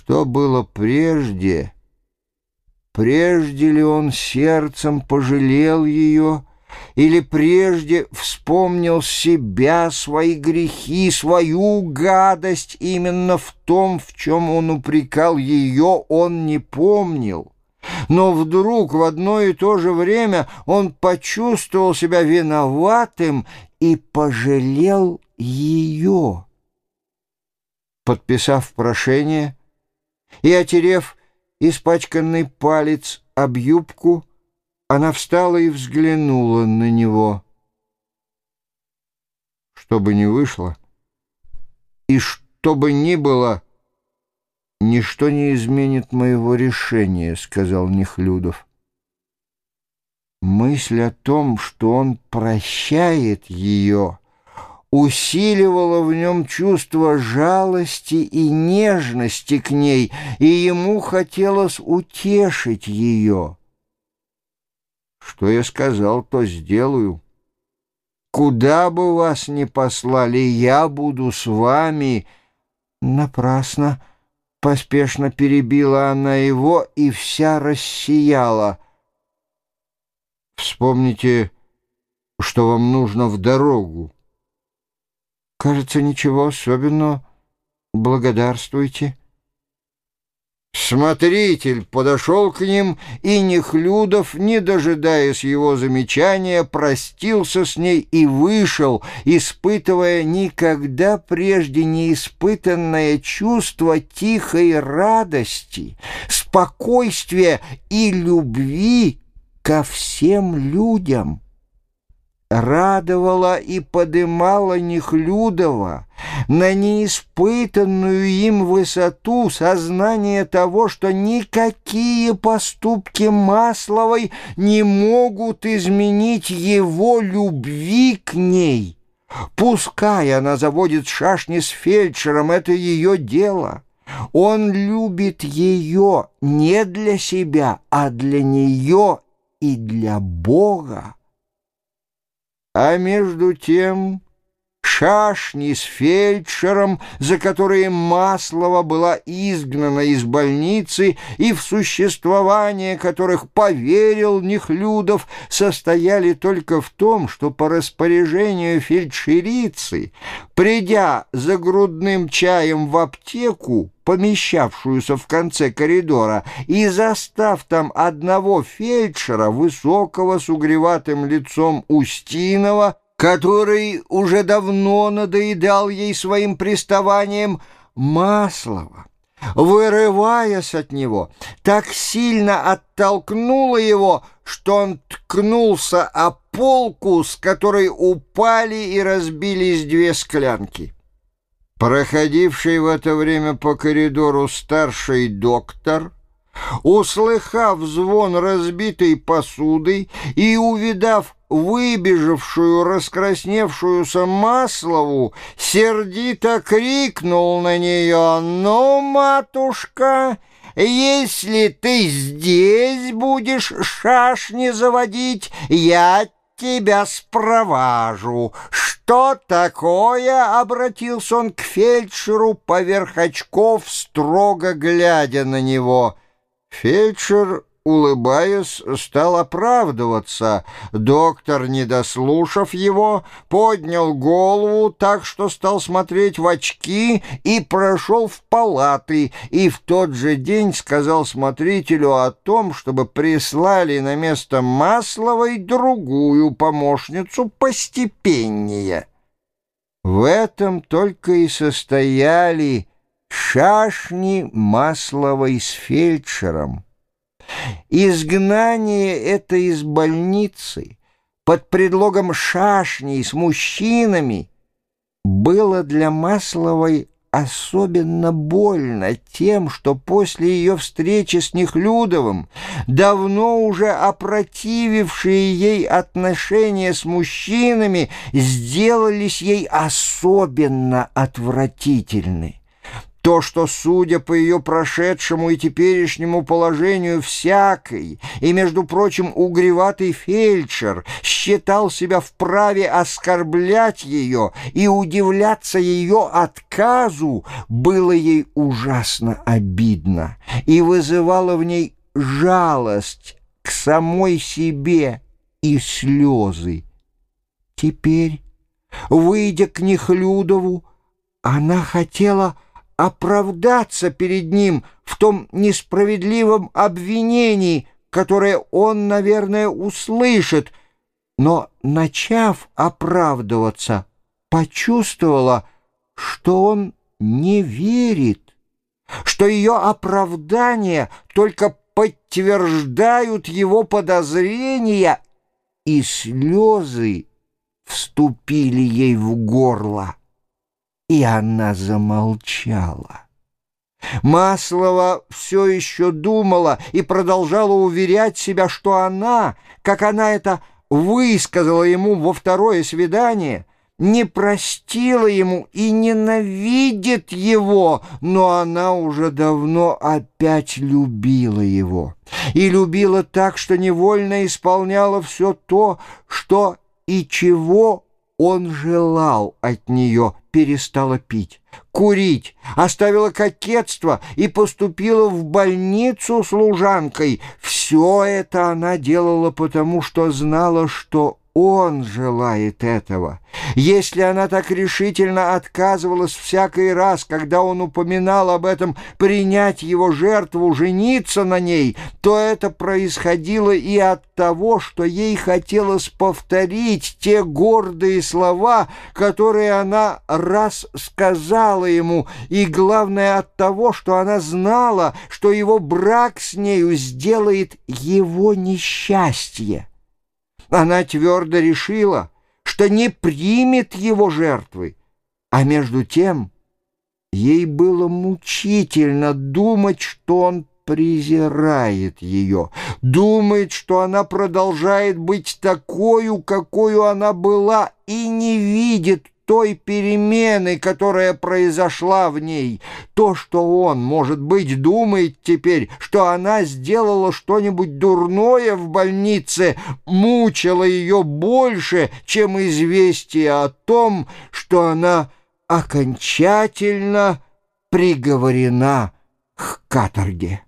Что было прежде? Прежде ли он сердцем пожалел ее, или прежде вспомнил себя, свои грехи, свою гадость именно в том, в чем он упрекал ее, он не помнил. Но вдруг в одно и то же время он почувствовал себя виноватым и пожалел ее. Подписав прошение и отерев испачканный палец об юбку, она встала и взглянула на него. Что бы ни вышло, и что бы ни было, ничто не изменит моего решения, — сказал Нехлюдов. Мысль о том, что он прощает ее, усиливала в нем чувство жалости и нежности к ней, и ему хотелось утешить ее. Что я сказал, то сделаю. Куда бы вас ни послали, я буду с вами. Напрасно поспешно перебила она его и вся рассияла. Вспомните, что вам нужно в дорогу. Кажется, ничего особенного. Благодарствуйте. Смотритель подошел к ним, и Нехлюдов, не дожидаясь его замечания, простился с ней и вышел, испытывая никогда прежде не испытанное чувство тихой радости, спокойствия и любви ко всем людям радовала и подымала Нехлюдова на неиспытанную им высоту сознание того, что никакие поступки Масловой не могут изменить его любви к ней. Пускай она заводит шашни с фельдшером, это ее дело. Он любит ее не для себя, а для нее и для Бога. А между тем шашни с фельдшером, за которые Маслова была изгнана из больницы и в существование которых поверил Нехлюдов, состояли только в том, что по распоряжению фельдшерицы, придя за грудным чаем в аптеку, помещавшуюся в конце коридора, и застав там одного фельдшера, высокого с угреватым лицом Устинова, который уже давно надоедал ей своим приставанием, Маслова, вырываясь от него, так сильно оттолкнула его, что он ткнулся о полку, с которой упали и разбились две склянки. Проходивший в это время по коридору старший доктор, услыхав звон разбитой посуды и увидав выбежавшую, раскрасневшуюся Маслову, сердито крикнул на нее «Ну, матушка!» Если ты здесь будешь шашни заводить, я тебя спроважу. «Что такое?» — обратился он к фельдшеру поверх очков, строго глядя на него. Фельдшер улыбаясь, стал оправдываться. Доктор, не дослушав его, поднял голову так, что стал смотреть в очки и прошел в палаты, и в тот же день сказал смотрителю о том, чтобы прислали на место Масловой другую помощницу постепеннее. В этом только и состояли шашни Масловой с фельдшером. Изгнание это из больницы под предлогом шашней с мужчинами было для Масловой особенно больно тем, что после ее встречи с Нехлюдовым давно уже опротивившие ей отношения с мужчинами сделались ей особенно отвратительны. То, что, судя по ее прошедшему и теперешнему положению, всякий, и, между прочим, угреватый фельдшер считал себя вправе оскорблять ее и удивляться ее отказу, было ей ужасно обидно и вызывало в ней жалость к самой себе и слезы. Теперь, выйдя к Нехлюдову, она хотела оправдаться перед ним в том несправедливом обвинении, которое он, наверное, услышит, но, начав оправдываться, почувствовала, что он не верит, что ее оправдания только подтверждают его подозрения, и слезы вступили ей в горло и она замолчала. Маслова все еще думала и продолжала уверять себя, что она, как она это высказала ему во второе свидание, не простила ему и ненавидит его, но она уже давно опять любила его. И любила так, что невольно исполняла все то, что и чего он желал от нее, перестала пить, курить, оставила кокетство и поступила в больницу служанкой. Все это она делала потому, что знала, что он желает этого. Если она так решительно отказывалась всякий раз, когда он упоминал об этом, принять его жертву, жениться на ней, то это происходило и от того, что ей хотелось повторить те гордые слова, которые она раз сказала ему, и главное от того, что она знала, что его брак с нею сделает его несчастье. Она твердо решила, что не примет его жертвы, а между тем ей было мучительно думать, что он презирает ее, думает, что она продолжает быть такой, какой она была, и не видит той перемены, которая произошла в ней. То, что он, может быть, думает теперь, что она сделала что-нибудь дурное в больнице, мучило ее больше, чем известие о том, что она окончательно приговорена к каторге.